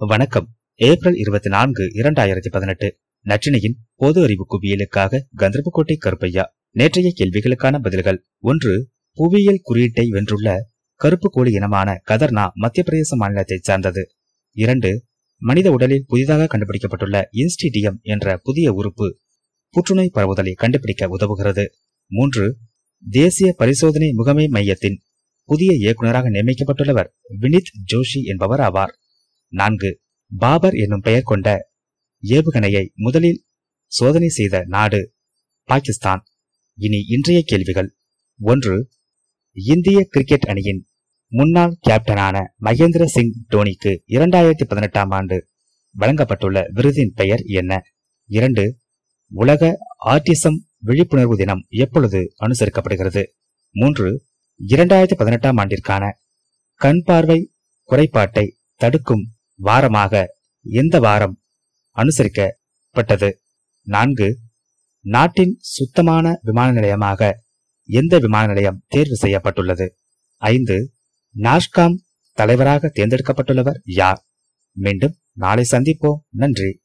வணக்கம். ஏப்ரல் இருபத்தி நான்கு இரண்டாயிரத்தி பதினெட்டு. நற்றினையின் பொது அறிவு குவியலுக்காக கந்தர்போட்டை கருப்பையா. நேற்றைய கேள்விகளுக்கான பதில்கள். ஒன்று புவியியல் குறியீட்டை வென்றுள்ள கருப்பு கோழி இனமான கதர்னா மத்திய பிரதேச மாநிலத்தைச் சார்ந்தது. இரண்டு மனித உடலில் புதிதாக கண்டுபிடிக்கப்பட்டுள்ள இன்ஸ்டிடியம் என்ற புதிய உறுப்பு புற்றுநோய் பரவுதலை கண்டுபிடிக்க உதவுகிறது. மூன்று தேசிய பரிசோதனை முகமை மையத்தின் புதிய இயக்குநராக நியமிக்கப்பட்டுள்ளவர் வினித் ஜோஷி என்பவர் ஆவார். நான்கு. பாபர் என்னும் பெயர் கொண்ட ஏவுகணையை முதலில் சோதனை செய்த நாடு பாகிஸ்தான். இனி இன்றைய கேள்விகள். ஒன்று இந்திய கிரிக்கெட் அணியின் முன்னாள் கேப்டனான மகேந்திர சிங் டோனிக்கு இரண்டாயிரத்தி பதினெட்டாம் ஆண்டு வழங்கப்பட்டுள்ள விருதின் பெயர் என்ன? இரண்டு உலக ஆர்டிசம் விழிப்புணர்வு தினம் எப்பொழுது அனுசரிக்கப்படுகிறது? மூன்று இரண்டாயிரத்தி பதினெட்டாம் ஆண்டிற்கான கண் பார்வை குறைபாட்டை தடுக்கும் வாரமாக எந்த வாரம் அனுசரிக்கப்பட்டது? நான்கு நாட்டின் சுத்தமான விமான நிலையமாக எந்த விமான நிலையம் தேர்வு செய்யப்பட்டுள்ளது? ஐந்து நாஷ்காம் தலைவராக தேர்ந்தெடுக்கப்பட்டுள்ளவர் யார்? மீண்டும் நாளை சந்திப்போம். நன்றி.